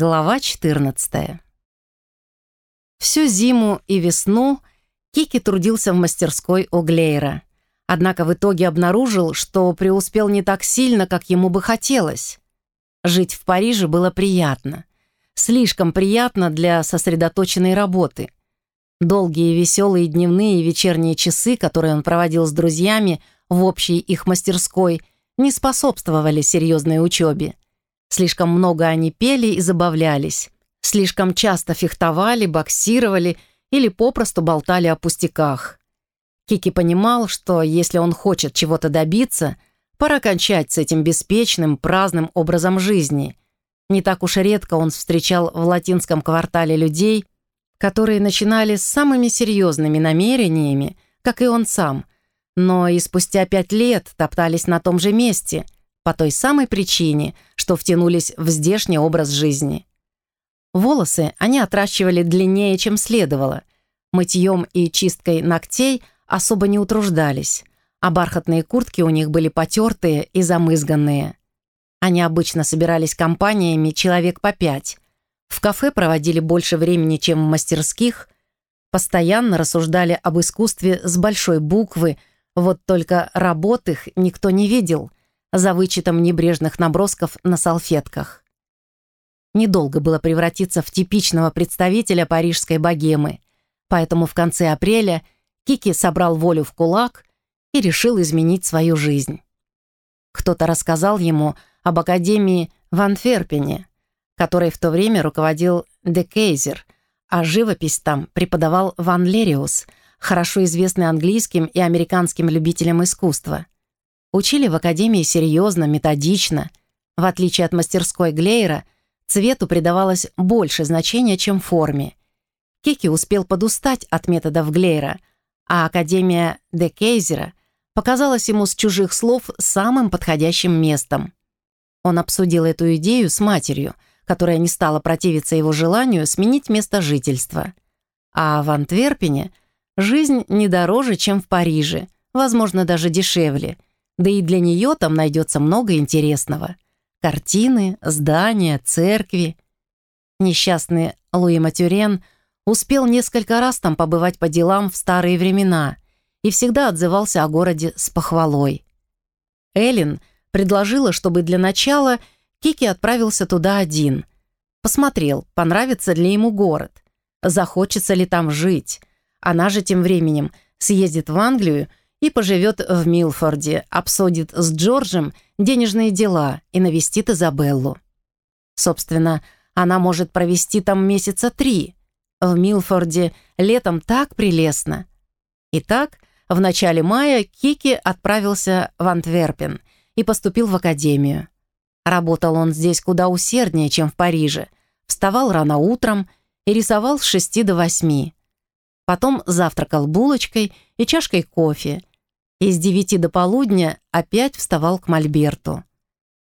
Глава 14. Всю зиму и весну Кики трудился в мастерской у Глейра. Однако в итоге обнаружил, что преуспел не так сильно, как ему бы хотелось. Жить в Париже было приятно. Слишком приятно для сосредоточенной работы. Долгие веселые дневные и вечерние часы, которые он проводил с друзьями в общей их мастерской, не способствовали серьезной учебе. Слишком много они пели и забавлялись. Слишком часто фехтовали, боксировали или попросту болтали о пустяках. Кики понимал, что если он хочет чего-то добиться, пора кончать с этим беспечным, праздным образом жизни. Не так уж редко он встречал в латинском квартале людей, которые начинали с самыми серьезными намерениями, как и он сам, но и спустя пять лет топтались на том же месте — по той самой причине, что втянулись в здешний образ жизни. Волосы они отращивали длиннее, чем следовало. Мытьем и чисткой ногтей особо не утруждались, а бархатные куртки у них были потертые и замызганные. Они обычно собирались компаниями человек по пять. В кафе проводили больше времени, чем в мастерских, постоянно рассуждали об искусстве с большой буквы, вот только работ их никто не видел — за вычетом небрежных набросков на салфетках. Недолго было превратиться в типичного представителя парижской богемы, поэтому в конце апреля Кики собрал волю в кулак и решил изменить свою жизнь. Кто-то рассказал ему об Академии в Антверпене, которой в то время руководил Де Кейзер, а живопись там преподавал Ван Лериус, хорошо известный английским и американским любителям искусства — Учили в академии серьезно, методично. В отличие от мастерской Глейра, цвету придавалось больше значения, чем форме. Кики успел подустать от методов Глейра, а Академия Де Кейзера показалась ему с чужих слов самым подходящим местом. Он обсудил эту идею с матерью, которая не стала противиться его желанию сменить место жительства. А в Антверпене жизнь не дороже, чем в Париже, возможно, даже дешевле — да и для нее там найдется много интересного. Картины, здания, церкви. Несчастный Луи Матюрен успел несколько раз там побывать по делам в старые времена и всегда отзывался о городе с похвалой. Эллен предложила, чтобы для начала Кики отправился туда один. Посмотрел, понравится ли ему город, захочется ли там жить. Она же тем временем съездит в Англию и поживет в Милфорде, обсудит с Джорджем денежные дела и навестит Изабеллу. Собственно, она может провести там месяца три. В Милфорде летом так прелестно. Итак, в начале мая Кики отправился в Антверпен и поступил в академию. Работал он здесь куда усерднее, чем в Париже. Вставал рано утром и рисовал с шести до восьми. Потом завтракал булочкой и чашкой кофе и с девяти до полудня опять вставал к мольберту.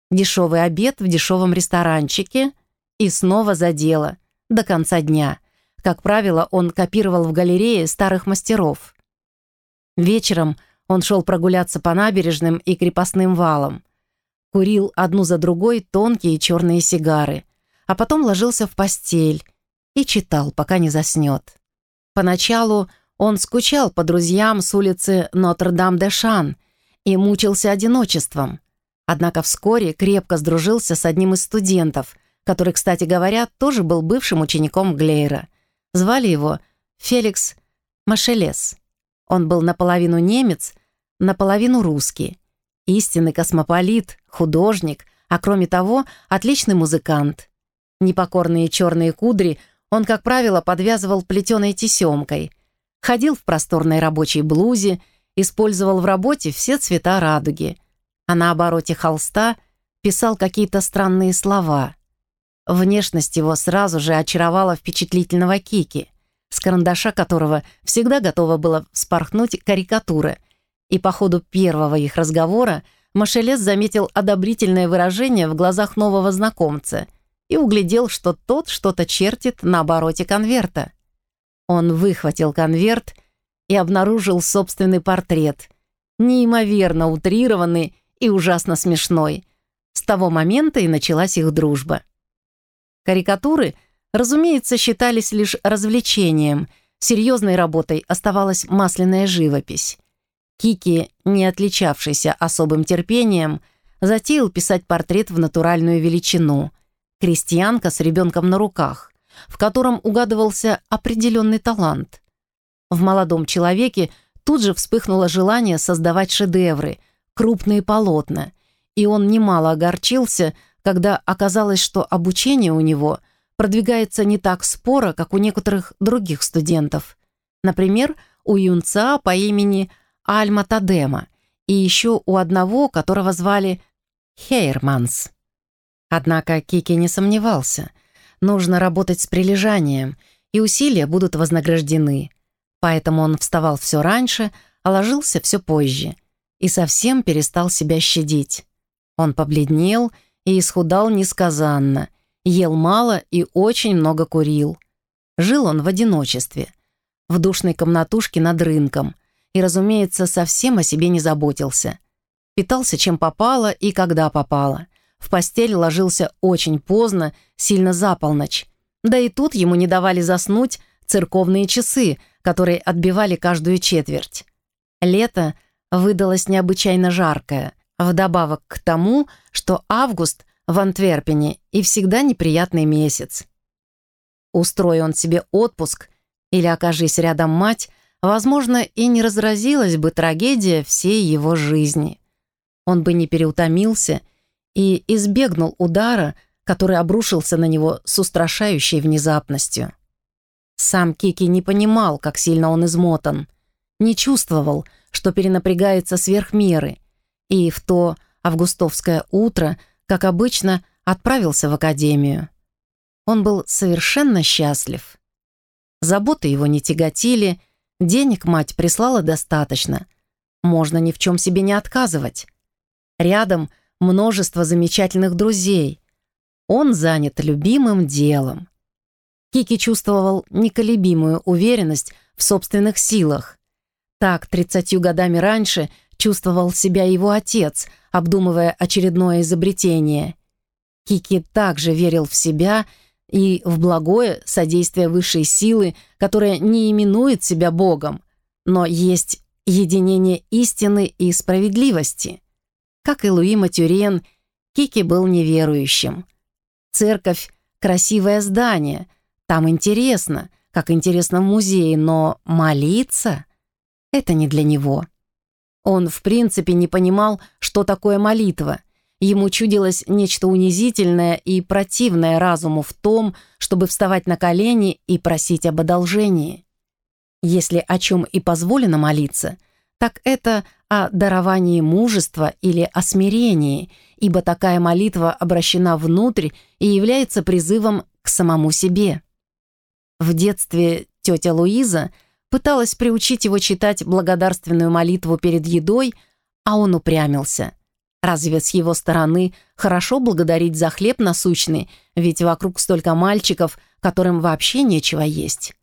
Дешевый обед в дешевом ресторанчике и снова за дело, до конца дня. Как правило, он копировал в галерее старых мастеров. Вечером он шел прогуляться по набережным и крепостным валам. Курил одну за другой тонкие черные сигары, а потом ложился в постель и читал, пока не заснет. Поначалу он скучал по друзьям с улицы Нотр-Дам-де-Шан и мучился одиночеством. Однако вскоре крепко сдружился с одним из студентов, который, кстати говоря, тоже был бывшим учеником Глейра. Звали его Феликс Машелес. Он был наполовину немец, наполовину русский. Истинный космополит, художник, а кроме того, отличный музыкант. Непокорные черные кудри он, как правило, подвязывал плетеной тесемкой, ходил в просторной рабочей блузе, использовал в работе все цвета радуги, а на обороте холста писал какие-то странные слова. Внешность его сразу же очаровала впечатлительного Кики, с карандаша которого всегда готова была вспорхнуть карикатуры, и по ходу первого их разговора Машелес заметил одобрительное выражение в глазах нового знакомца и углядел, что тот что-то чертит на обороте конверта. Он выхватил конверт и обнаружил собственный портрет, неимоверно утрированный и ужасно смешной. С того момента и началась их дружба. Карикатуры, разумеется, считались лишь развлечением. Серьезной работой оставалась масляная живопись. Кики, не отличавшийся особым терпением, затеял писать портрет в натуральную величину. Крестьянка с ребенком на руках, в котором угадывался определенный талант. В молодом человеке тут же вспыхнуло желание создавать шедевры, крупные полотна, и он немало огорчился, когда оказалось, что обучение у него продвигается не так споро, как у некоторых других студентов. Например, у юнца по имени Альма Тадема и еще у одного, которого звали Хейрманс. Однако Кики не сомневался. Нужно работать с прилежанием, и усилия будут вознаграждены. Поэтому он вставал все раньше, а ложился все позже и совсем перестал себя щадить. Он побледнел и исхудал несказанно, ел мало и очень много курил. Жил он в одиночестве, в душной комнатушке над рынком и, разумеется, совсем о себе не заботился. Питался чем попало и когда попало. В постель ложился очень поздно, сильно за полночь. Да и тут ему не давали заснуть церковные часы, которые отбивали каждую четверть. Лето выдалось необычайно жаркое, вдобавок к тому, что август в Антверпене и всегда неприятный месяц. Устрой он себе отпуск или окажись рядом мать, возможно, и не разразилась бы трагедия всей его жизни. Он бы не переутомился и избегнул удара, который обрушился на него с устрашающей внезапностью. Сам Кики не понимал, как сильно он измотан, не чувствовал, что перенапрягается сверх меры, и в то августовское утро, как обычно, отправился в академию. Он был совершенно счастлив. Заботы его не тяготили, денег мать прислала достаточно. Можно ни в чем себе не отказывать. Рядом множество замечательных друзей. Он занят любимым делом. Кики чувствовал неколебимую уверенность в собственных силах. Так, тридцатью годами раньше чувствовал себя его отец, обдумывая очередное изобретение. Кики также верил в себя и в благое содействие высшей силы, которая не именует себя Богом, но есть единение истины и справедливости. Как и Луи Матюрен, Кики был неверующим. Церковь — красивое здание — там интересно, как интересно в музее, но молиться — это не для него. Он, в принципе, не понимал, что такое молитва. Ему чудилось нечто унизительное и противное разуму в том, чтобы вставать на колени и просить об одолжении. Если о чем и позволено молиться, так это о даровании мужества или о смирении, ибо такая молитва обращена внутрь и является призывом к самому себе. В детстве тетя Луиза пыталась приучить его читать благодарственную молитву перед едой, а он упрямился. Разве с его стороны хорошо благодарить за хлеб насущный, ведь вокруг столько мальчиков, которым вообще нечего есть?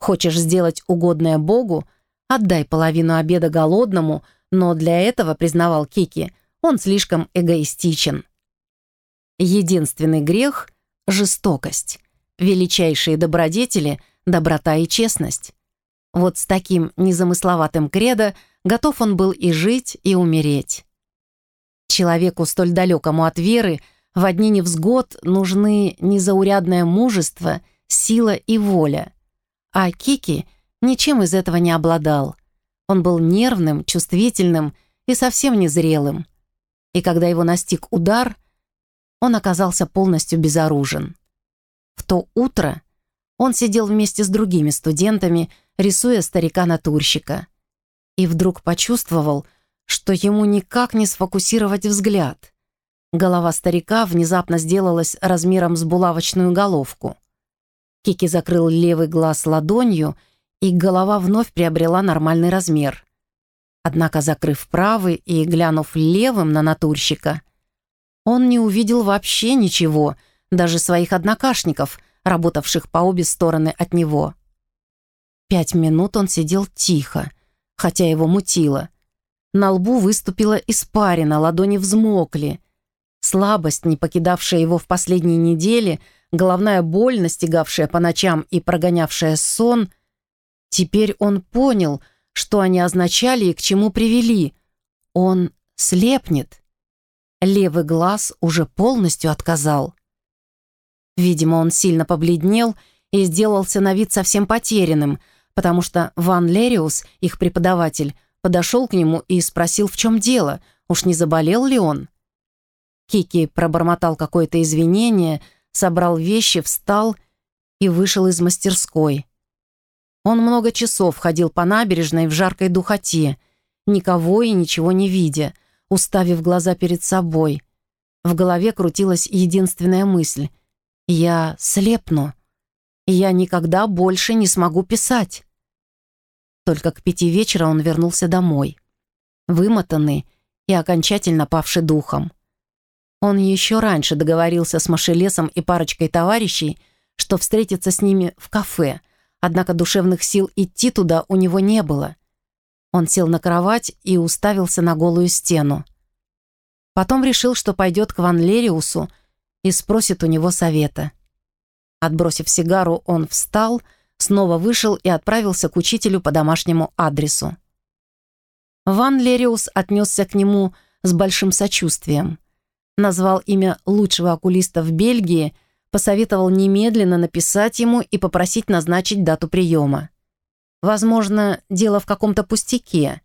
Хочешь сделать угодное Богу, отдай половину обеда голодному, но для этого, признавал Кики, он слишком эгоистичен. Единственный грех — жестокость. Величайшие добродетели — доброта и честность. Вот с таким незамысловатым кредо готов он был и жить, и умереть. Человеку, столь далекому от веры, в одни невзгод нужны незаурядное мужество, сила и воля. А Кики ничем из этого не обладал. Он был нервным, чувствительным и совсем незрелым. И когда его настиг удар, он оказался полностью безоружен. В то утро он сидел вместе с другими студентами, рисуя старика-натурщика. И вдруг почувствовал, что ему никак не сфокусировать взгляд. Голова старика внезапно сделалась размером с булавочную головку. Кики закрыл левый глаз ладонью, и голова вновь приобрела нормальный размер. Однако, закрыв правый и глянув левым на натурщика, он не увидел вообще ничего — даже своих однокашников, работавших по обе стороны от него. Пять минут он сидел тихо, хотя его мутило. На лбу выступила испарина, ладони взмокли. Слабость, не покидавшая его в последние недели, головная боль, настигавшая по ночам и прогонявшая сон. Теперь он понял, что они означали и к чему привели. Он слепнет. Левый глаз уже полностью отказал. Видимо, он сильно побледнел и сделался на вид совсем потерянным, потому что Ван Лериус, их преподаватель, подошел к нему и спросил, в чем дело, уж не заболел ли он. Кики пробормотал какое-то извинение, собрал вещи, встал и вышел из мастерской. Он много часов ходил по набережной в жаркой духоте, никого и ничего не видя, уставив глаза перед собой. В голове крутилась единственная мысль. «Я слепну. Я никогда больше не смогу писать». Только к пяти вечера он вернулся домой, вымотанный и окончательно павший духом. Он еще раньше договорился с Машелесом и парочкой товарищей, что встретится с ними в кафе, однако душевных сил идти туда у него не было. Он сел на кровать и уставился на голую стену. Потом решил, что пойдет к Ван Лериусу и спросит у него совета. Отбросив сигару, он встал, снова вышел и отправился к учителю по домашнему адресу. Ван Лериус отнесся к нему с большим сочувствием назвал имя лучшего окулиста в Бельгии, посоветовал немедленно написать ему и попросить назначить дату приема. Возможно, дело в каком-то пустяке.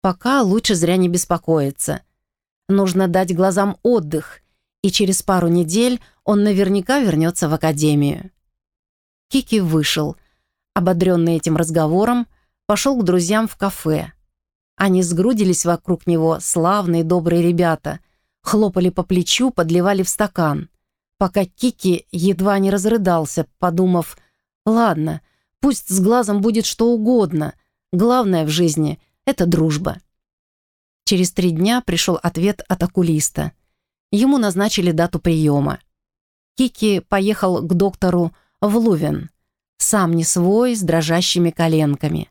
Пока лучше зря не беспокоиться. Нужно дать глазам отдых, и через пару недель он наверняка вернется в академию. Кики вышел. Ободренный этим разговором, пошел к друзьям в кафе. Они сгрудились вокруг него, славные добрые ребята — хлопали по плечу, подливали в стакан, пока Кики едва не разрыдался, подумав, «Ладно, пусть с глазом будет что угодно, главное в жизни — это дружба». Через три дня пришел ответ от окулиста. Ему назначили дату приема. Кики поехал к доктору в Лувен, сам не свой, с дрожащими коленками.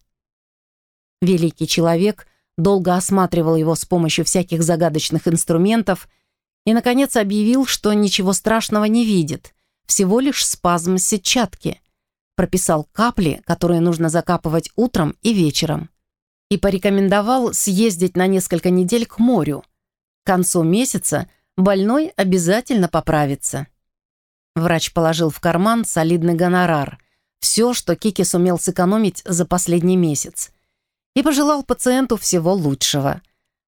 Великий человек долго осматривал его с помощью всяких загадочных инструментов и, наконец, объявил, что ничего страшного не видит, всего лишь спазм сетчатки. Прописал капли, которые нужно закапывать утром и вечером. И порекомендовал съездить на несколько недель к морю. К концу месяца больной обязательно поправится. Врач положил в карман солидный гонорар. Все, что Кики сумел сэкономить за последний месяц – и пожелал пациенту всего лучшего.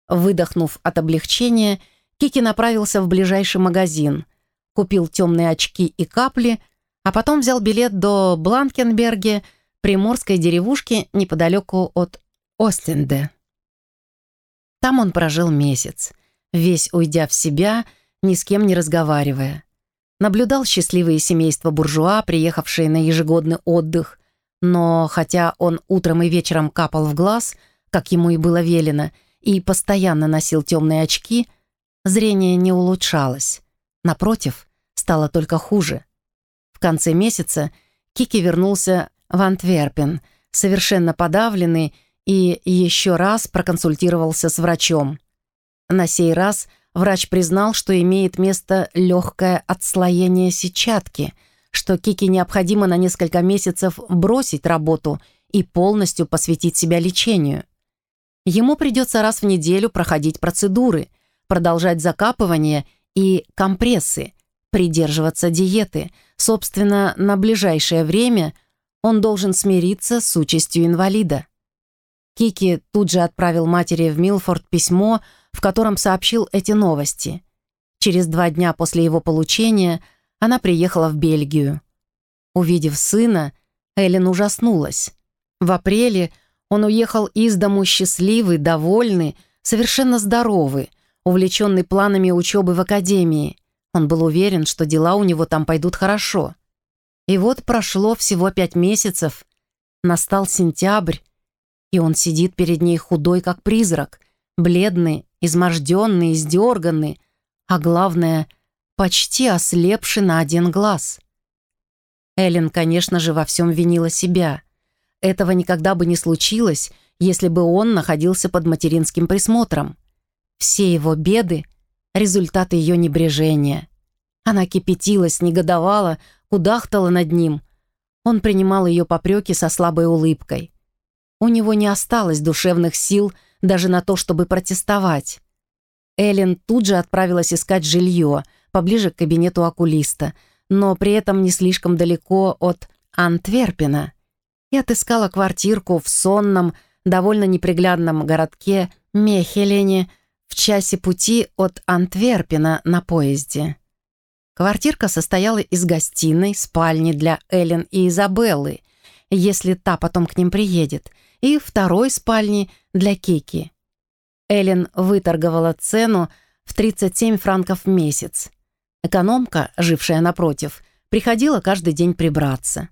Выдохнув от облегчения, Кики направился в ближайший магазин, купил темные очки и капли, а потом взял билет до Бланкенберге, приморской деревушки неподалеку от Остенде. Там он прожил месяц, весь уйдя в себя, ни с кем не разговаривая. Наблюдал счастливые семейства буржуа, приехавшие на ежегодный отдых, но хотя он утром и вечером капал в глаз, как ему и было велено, и постоянно носил темные очки, зрение не улучшалось. Напротив, стало только хуже. В конце месяца Кики вернулся в Антверпен, совершенно подавленный, и еще раз проконсультировался с врачом. На сей раз врач признал, что имеет место легкое отслоение сетчатки — что Кики необходимо на несколько месяцев бросить работу и полностью посвятить себя лечению. Ему придется раз в неделю проходить процедуры, продолжать закапывание и компрессы, придерживаться диеты. Собственно, на ближайшее время он должен смириться с участью инвалида. Кики тут же отправил матери в Милфорд письмо, в котором сообщил эти новости. Через два дня после его получения – она приехала в Бельгию. Увидев сына, Эллен ужаснулась. В апреле он уехал из дому счастливый, довольный, совершенно здоровый, увлеченный планами учебы в академии. Он был уверен, что дела у него там пойдут хорошо. И вот прошло всего пять месяцев, настал сентябрь, и он сидит перед ней худой, как призрак, бледный, изможденный, издерганный, а главное — почти ослепший на один глаз. Эллен, конечно же, во всем винила себя. Этого никогда бы не случилось, если бы он находился под материнским присмотром. Все его беды результат ее небрежения. Она кипятилась, негодовала, кудахтала над ним. Он принимал ее попреки со слабой улыбкой. У него не осталось душевных сил даже на то, чтобы протестовать. Эллен тут же отправилась искать жилье поближе к кабинету окулиста, но при этом не слишком далеко от Антверпена, и отыскала квартирку в сонном, довольно неприглядном городке Мехелене в часе пути от Антверпена на поезде. Квартирка состояла из гостиной, спальни для Эллен и Изабеллы, если та потом к ним приедет, и второй спальни для Кики. Эллен выторговала цену в 37 франков в месяц. Экономка, жившая напротив, приходила каждый день прибраться.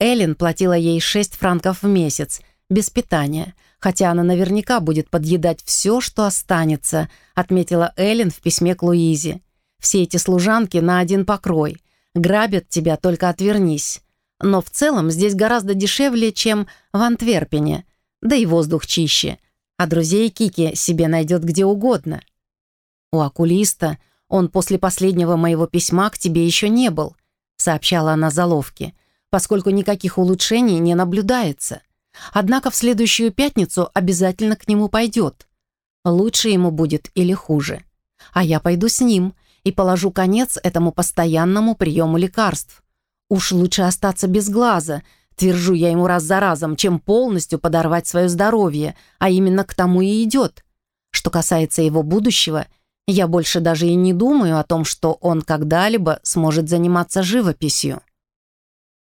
Эллен платила ей 6 франков в месяц, без питания, хотя она наверняка будет подъедать все, что останется, отметила Эллен в письме к Луизе. Все эти служанки на один покрой. Грабят тебя, только отвернись. Но в целом здесь гораздо дешевле, чем в Антверпене, да и воздух чище, а друзей Кики себе найдет где угодно. У окулиста он после последнего моего письма к тебе еще не был, сообщала она заловке, поскольку никаких улучшений не наблюдается. Однако в следующую пятницу обязательно к нему пойдет. Лучше ему будет или хуже. А я пойду с ним и положу конец этому постоянному приему лекарств. Уж лучше остаться без глаза, твержу я ему раз за разом, чем полностью подорвать свое здоровье, а именно к тому и идет. Что касается его будущего, я больше даже и не думаю о том, что он когда-либо сможет заниматься живописью.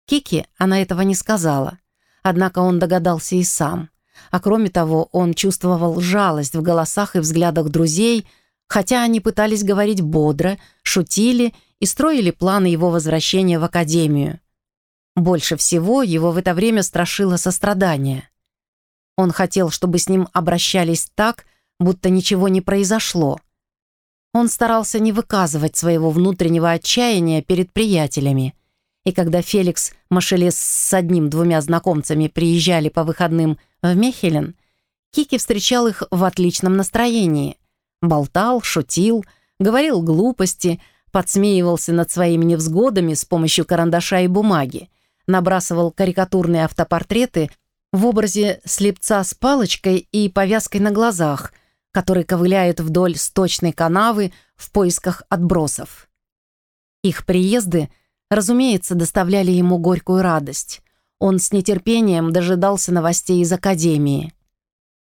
Кики она этого не сказала, однако он догадался и сам. А кроме того, он чувствовал жалость в голосах и взглядах друзей, хотя они пытались говорить бодро, шутили и строили планы его возвращения в академию. Больше всего его в это время страшило сострадание. Он хотел, чтобы с ним обращались так, будто ничего не произошло. Он старался не выказывать своего внутреннего отчаяния перед приятелями. И когда Феликс Машелес с одним-двумя знакомцами приезжали по выходным в Мехелен, Кики встречал их в отличном настроении. Болтал, шутил, говорил глупости, подсмеивался над своими невзгодами с помощью карандаша и бумаги, набрасывал карикатурные автопортреты в образе слепца с палочкой и повязкой на глазах, который ковыляет вдоль сточной канавы в поисках отбросов. Их приезды, разумеется, доставляли ему горькую радость. Он с нетерпением дожидался новостей из академии.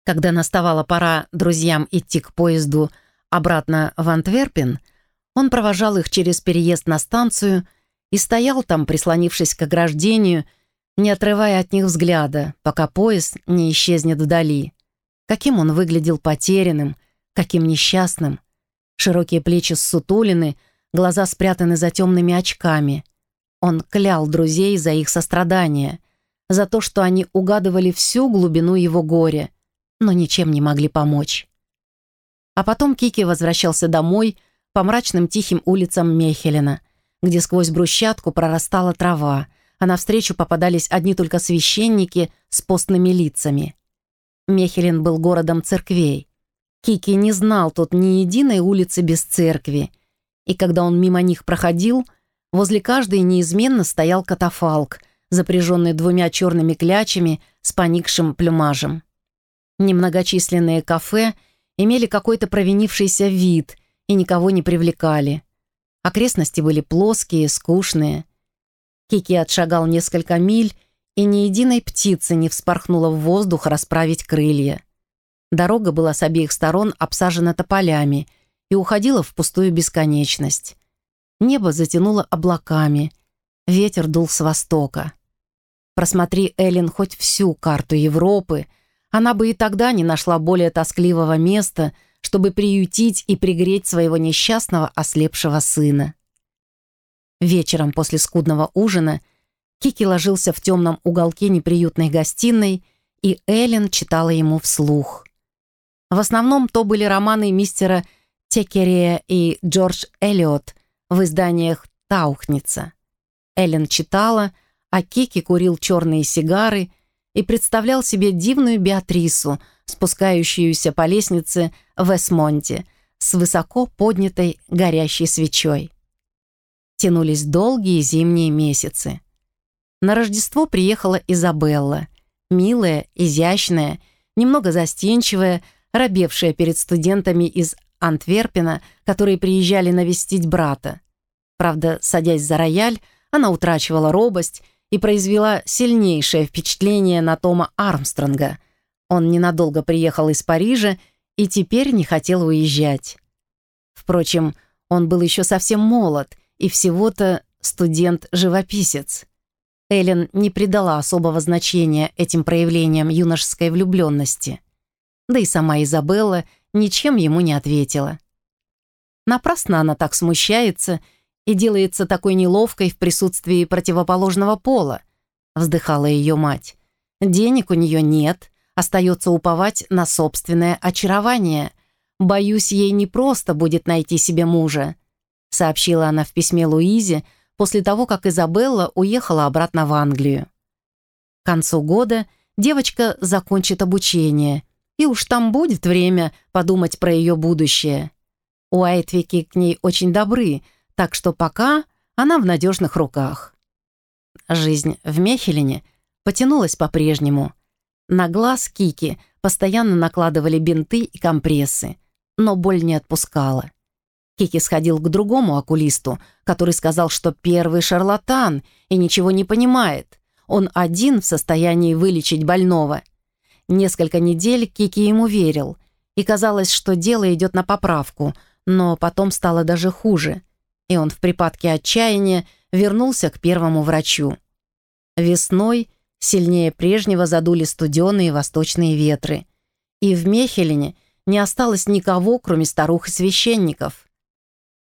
Когда наставала пора друзьям идти к поезду обратно в Антверпен, он провожал их через переезд на станцию и стоял там, прислонившись к ограждению, не отрывая от них взгляда, пока поезд не исчезнет вдали. Каким он выглядел потерянным, каким несчастным. Широкие плечи ссутулины, глаза спрятаны за темными очками. Он клял друзей за их сострадание, за то, что они угадывали всю глубину его горя, но ничем не могли помочь. А потом Кики возвращался домой по мрачным тихим улицам Мехелена, где сквозь брусчатку прорастала трава, а навстречу попадались одни только священники с постными лицами. Мехелен был городом церквей. Кики не знал тут ни единой улицы без церкви, и когда он мимо них проходил, возле каждой неизменно стоял катафалк, запряженный двумя черными клячами с поникшим плюмажем. Немногочисленные кафе имели какой-то провинившийся вид и никого не привлекали. Окрестности были плоские, скучные. Кики отшагал несколько миль, и ни единой птицы не вспорхнула в воздух расправить крылья. Дорога была с обеих сторон обсажена тополями и уходила в пустую бесконечность. Небо затянуло облаками, ветер дул с востока. Просмотри, Эллен, хоть всю карту Европы — она бы и тогда не нашла более тоскливого места, чтобы приютить и пригреть своего несчастного ослепшего сына. Вечером после скудного ужина Кики ложился в темном уголке неприютной гостиной, и Эллен читала ему вслух. В основном то были романы мистера Текерея и Джордж Эллиот в изданиях «Таухница». Эллен читала, а Кики курил черные сигары и представлял себе дивную Беатрису, спускающуюся по лестнице в Эсмонте, с высоко поднятой горящей свечой. Тянулись долгие зимние месяцы. На Рождество приехала Изабелла, милая, изящная, немного застенчивая, робевшая перед студентами из Антверпена, которые приезжали навестить брата. Правда, садясь за рояль, она утрачивала робость и произвела сильнейшее впечатление на Тома Армстронга. Он ненадолго приехал из Парижа и теперь не хотел уезжать. Впрочем, он был еще совсем молод и всего-то студент-живописец. Эллен не придала особого значения этим проявлениям юношеской влюбленности. Да и сама Изабелла ничем ему не ответила. Напрасно она так смущается и делается такой неловкой в присутствии противоположного пола, вздыхала ее мать. Денег у нее нет, остается уповать на собственное очарование. Боюсь, ей не просто будет найти себе мужа, сообщила она в письме Луизе, после того, как Изабелла уехала обратно в Англию. К концу года девочка закончит обучение, и уж там будет время подумать про ее будущее. Уайтвики к ней очень добры, так что пока она в надежных руках. Жизнь в Мехелине потянулась по-прежнему. На глаз Кики постоянно накладывали бинты и компрессы, но боль не отпускала. Кики сходил к другому окулисту, который сказал, что первый шарлатан и ничего не понимает. Он один в состоянии вылечить больного. Несколько недель Кики ему верил, и казалось, что дело идет на поправку, но потом стало даже хуже, и он в припадке отчаяния вернулся к первому врачу. Весной сильнее прежнего задули студеные восточные ветры, и в Мехелине не осталось никого, кроме старух и священников.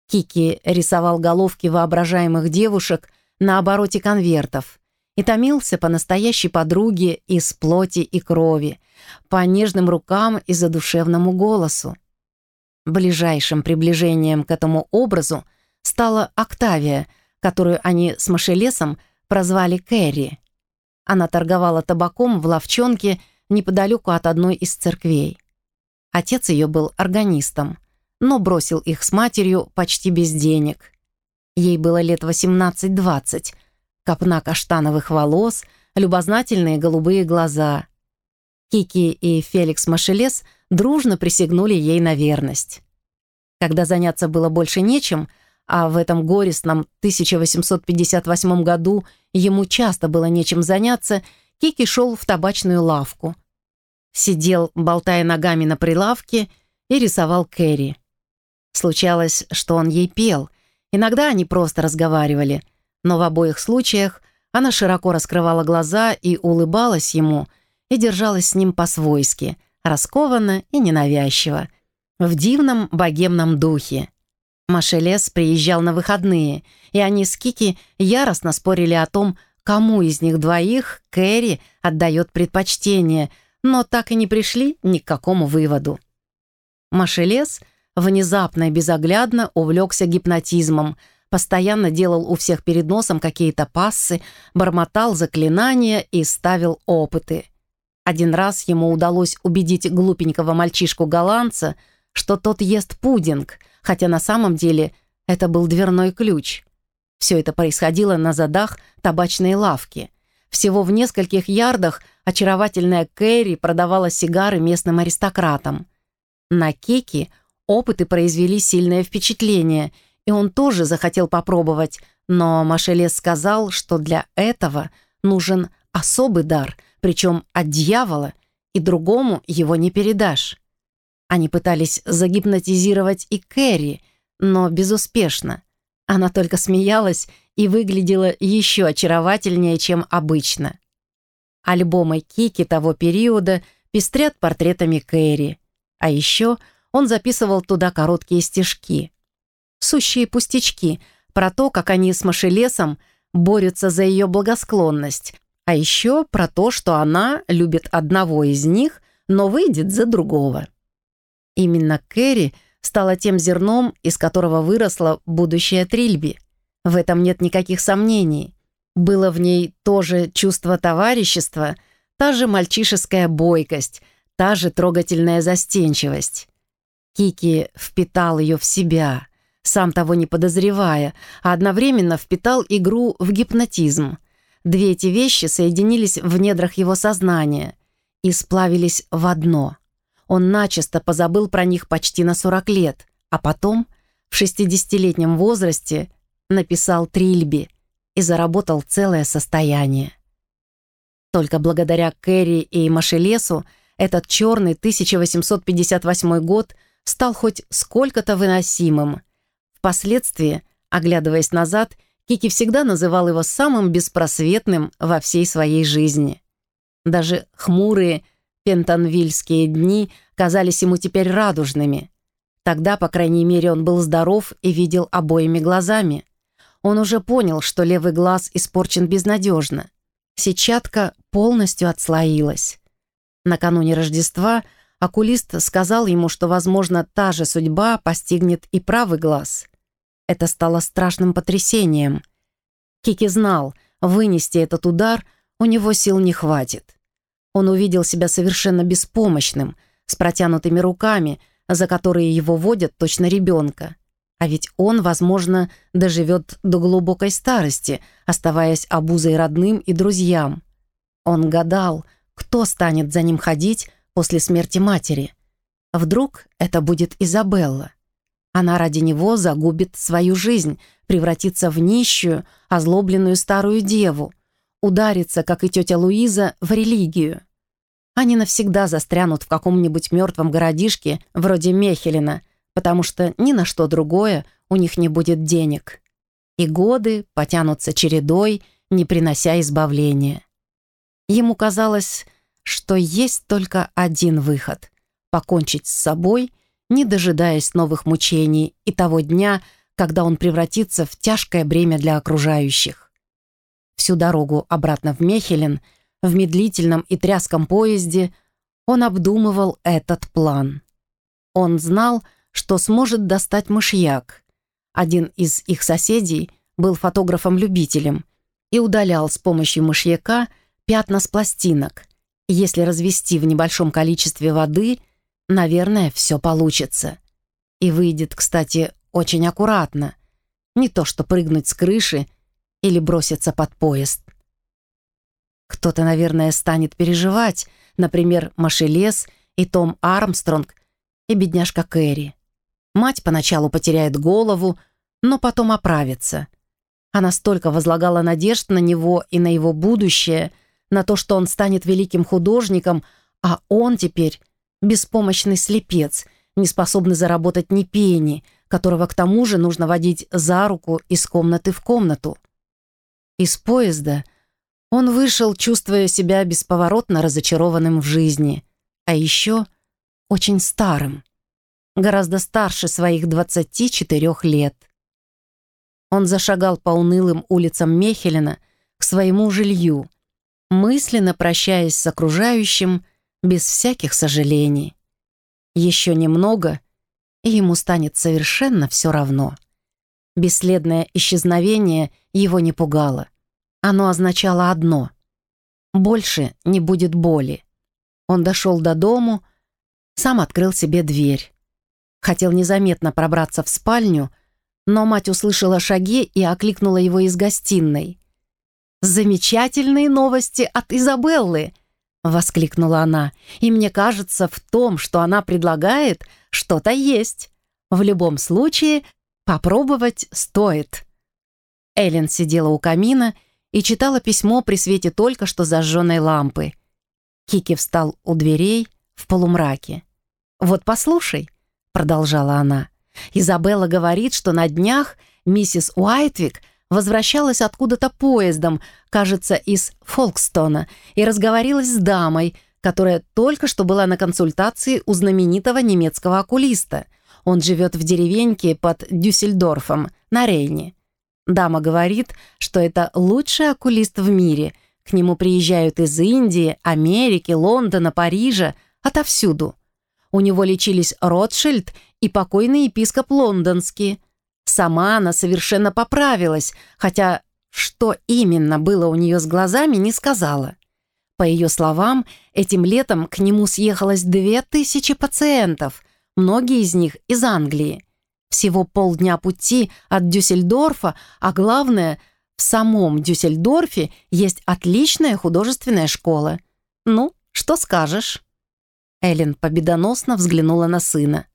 Кики рисовал головки воображаемых девушек на обороте конвертов и томился по настоящей подруге из плоти и крови, по нежным рукам и задушевному голосу. Ближайшим приближением к этому образу стала Октавия, которую они с Машелесом прозвали Кэрри. Она торговала табаком в ловчонке неподалеку от одной из церквей. Отец ее был органистом — но бросил их с матерью почти без денег. Ей было лет 18-20, копна каштановых волос, любознательные голубые глаза. Кики и Феликс Машелес дружно присягнули ей на верность. Когда заняться было больше нечем, а в этом горестном 1858 году ему часто было нечем заняться, Кики шел в табачную лавку. Сидел, болтая ногами на прилавке, и рисовал Кэрри. Случалось, что он ей пел. Иногда они просто разговаривали. Но в обоих случаях она широко раскрывала глаза и улыбалась ему, и держалась с ним по-свойски, раскованно и ненавязчиво, в дивном богемном духе. Машелес приезжал на выходные, и они с Кики яростно спорили о том, кому из них двоих Кэрри отдает предпочтение, но так и не пришли ни к какому выводу. Машелес внезапно и безоглядно увлекся гипнотизмом, постоянно делал у всех перед носом какие-то пассы, бормотал заклинания и ставил опыты. Один раз ему удалось убедить глупенького мальчишку-голландца, что тот ест пудинг, хотя на самом деле это был дверной ключ. Все это происходило на задах табачной лавки. Всего в нескольких ярдах очаровательная Кэрри продавала сигары местным аристократам. На Кики Опыты произвели сильное впечатление, и он тоже захотел попробовать, но Машелес сказал, что для этого нужен особый дар, причем от дьявола, и другому его не передашь. Они пытались загипнотизировать и Кэрри, но безуспешно. Она только смеялась и выглядела еще очаровательнее, чем обычно. Альбомы Кики того периода пестрят портретами Кэрри. А еще он записывал туда короткие стишки. Сущие пустячки про то, как они с Машелесом борются за ее благосклонность, а еще про то, что она любит одного из них, но выйдет за другого. Именно Кэрри стала тем зерном, из которого выросла будущее Трильби. В этом нет никаких сомнений. Было в ней тоже чувство товарищества, та же мальчишеская бойкость, та же трогательная застенчивость. Кики впитал ее в себя, сам того не подозревая, а одновременно впитал игру в гипнотизм. Две эти вещи соединились в недрах его сознания и сплавились в одно. Он начисто позабыл про них почти на 40 лет, а потом, в 60-летнем возрасте, написал Трильби и заработал целое состояние. Только благодаря Кэрри и Машелесу этот черный 1858 год стал хоть сколько-то выносимым. Впоследствии, оглядываясь назад, Кики всегда называл его самым беспросветным во всей своей жизни. Даже хмурые пентонвильские дни казались ему теперь радужными. Тогда, по крайней мере, он был здоров и видел обоими глазами. Он уже понял, что левый глаз испорчен безнадежно. Сетчатка полностью отслоилась. Накануне Рождества окулист сказал ему, что, возможно, та же судьба постигнет и правый глаз. Это стало страшным потрясением. Кики знал, вынести этот удар у него сил не хватит. Он увидел себя совершенно беспомощным, с протянутыми руками, за которые его водят точно ребенка. А ведь он, возможно, доживет до глубокой старости, оставаясь обузой родным и друзьям. Он гадал, кто станет за ним ходить после смерти матери. Вдруг это будет Изабелла. Она ради него загубит свою жизнь, превратится в нищую, озлобленную старую деву, ударится, как и тетя Луиза, в религию. Они навсегда застрянут в каком-нибудь мертвом городишке вроде Мехелина, потому что ни на что другое у них не будет денег. И годы потянутся чередой, не принося избавления. Ему казалось, что есть только один выход — покончить с собой, не дожидаясь новых мучений и того дня, когда он превратится в тяжкое бремя для окружающих. Всю дорогу обратно в Мехелен, в медлительном и тряском поезде, он обдумывал этот план. Он знал, что сможет достать мышьяк. Один из их соседей был фотографом-любителем и удалял с помощью мышьяка пятна с пластинок. Если развести в небольшом количестве воды, наверное, все получится. И выйдет, кстати, очень аккуратно. Не то что прыгнуть с крыши или броситься под поезд. Кто-то, наверное, станет переживать, например, Машелес и Том Армстронг и бедняжка Кэрри. Мать поначалу потеряет голову, но потом оправится. Она столько возлагала надежд на него и на его будущее, на то, что он станет великим художником, а он теперь беспомощный слепец, не способный заработать ни пени, которого к тому же нужно водить за руку из комнаты в комнату. Из поезда он вышел, чувствуя себя бесповоротно разочарованным в жизни, а еще очень старым гораздо старше своих 24 лет. Он зашагал по унылым улицам Мехелена к своему жилью, мысленно прощаясь с окружающим без всяких сожалений. Еще немного, и ему станет совершенно все равно. Бесследное исчезновение его не пугало. Оно означало одно — больше не будет боли. Он дошел до дому, сам открыл себе дверь. Хотел незаметно пробраться в спальню, но мать услышала шаги и окликнула его из гостиной. «Замечательные новости от Изабеллы!» — воскликнула она. «И мне кажется, в том, что она предлагает, что-то есть. В любом случае, попробовать стоит». Эллен сидела у камина и читала письмо при свете только что зажженной лампы. Кики встал у дверей в полумраке. «Вот послушай», — продолжала она. «Изабелла говорит, что на днях миссис Уайтвик возвращалась откуда-то поездом, кажется, из Фолкстона, и разговорилась с дамой, которая только что была на консультации у знаменитого немецкого окулиста. Он живет в деревеньке под Дюссельдорфом, на Рейне. Дама говорит, что это лучший окулист в мире. К нему приезжают из Индии, Америки, Лондона, Парижа, отовсюду. У него лечились Ротшильд и покойный епископ Лондонский. Сама она совершенно поправилась, хотя что именно было у нее с глазами, не сказала. По ее словам, этим летом к нему съехалось две тысячи пациентов. многие из них из Англии. Всего полдня пути от Дюссельдорфа, а главное, в самом Дюссельдорфе есть отличная художественная школа. Ну, что скажешь?» Эллен победоносно взглянула на сына.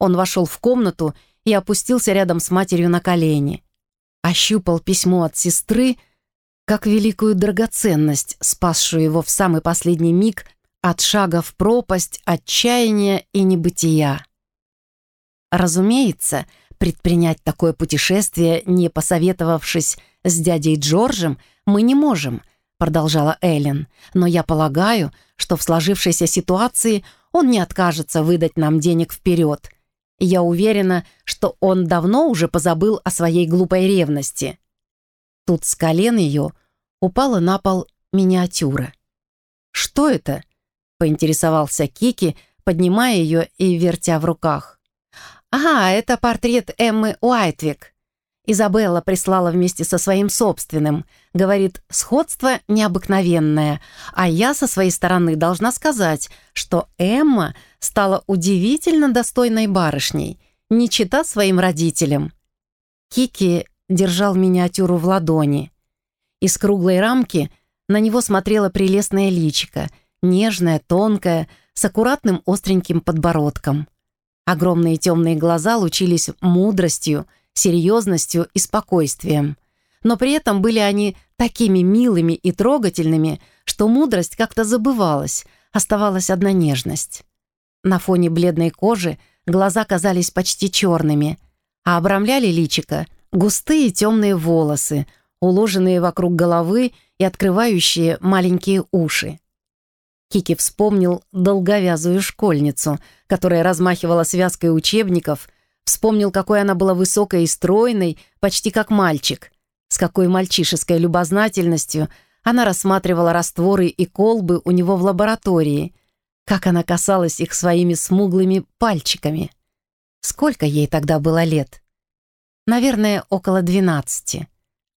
Он вошел в комнату и опустился рядом с матерью на колени. Ощупал письмо от сестры, как великую драгоценность, спасшую его в самый последний миг от шага в пропасть, отчаяния и небытия. Разумеется, предпринять такое путешествие, не посоветовавшись с дядей Джорджем, мы не можем, продолжала Эллен, но я полагаю, что в сложившейся ситуации он не откажется выдать нам денег вперед. Я уверена, что он давно уже позабыл о своей глупой ревности. Тут с колен ее упала на пол миниатюра. «Что это?» — поинтересовался Кики, поднимая ее и вертя в руках. «Ага, это портрет Эммы Уайтвик. Изабелла прислала вместе со своим собственным. Говорит, сходство необыкновенное. А я со своей стороны должна сказать, что Эмма стала удивительно достойной барышней, не чита своим родителям». Кики держал миниатюру в ладони. Из круглой рамки на него смотрела прелестная личико, нежная, тонкая, с аккуратным остреньким подбородком. Огромные темные глаза лучились мудростью, серьезностью и спокойствием. Но при этом были они такими милыми и трогательными, что мудрость как-то забывалась, оставалась одна нежность. На фоне бледной кожи глаза казались почти черными, а обрамляли личико густые темные волосы, уложенные вокруг головы и открывающие маленькие уши. Кики вспомнил долговязую школьницу, которая размахивала связкой учебников, вспомнил, какой она была высокой и стройной, почти как мальчик, с какой мальчишеской любознательностью она рассматривала растворы и колбы у него в лаборатории, как она касалась их своими смуглыми пальчиками. Сколько ей тогда было лет? Наверное, около двенадцати.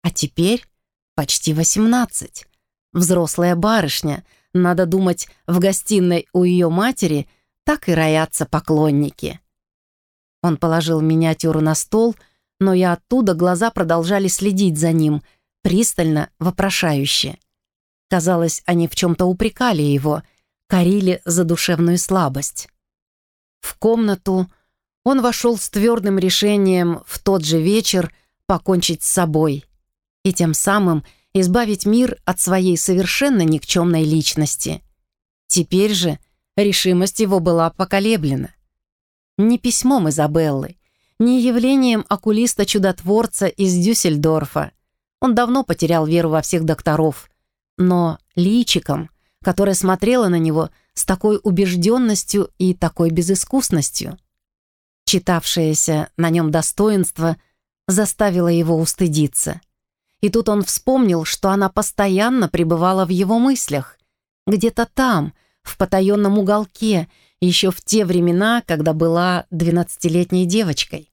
А теперь почти восемнадцать. Взрослая барышня, надо думать, в гостиной у ее матери так и роятся поклонники. Он положил миниатюру на стол, но и оттуда глаза продолжали следить за ним, пристально, вопрошающе. Казалось, они в чем-то упрекали его, корили за душевную слабость. В комнату он вошел с твердым решением в тот же вечер покончить с собой и тем самым избавить мир от своей совершенно никчемной личности. Теперь же решимость его была поколеблена. Ни письмом Изабеллы, ни явлением окулиста-чудотворца из Дюссельдорфа. Он давно потерял веру во всех докторов, но личиком, которое смотрело на него с такой убежденностью и такой безыскусностью. Читавшееся на нем достоинство заставило его устыдиться. И тут он вспомнил, что она постоянно пребывала в его мыслях. Где-то там, в потаенном уголке, еще в те времена, когда была двенадцатилетней девочкой.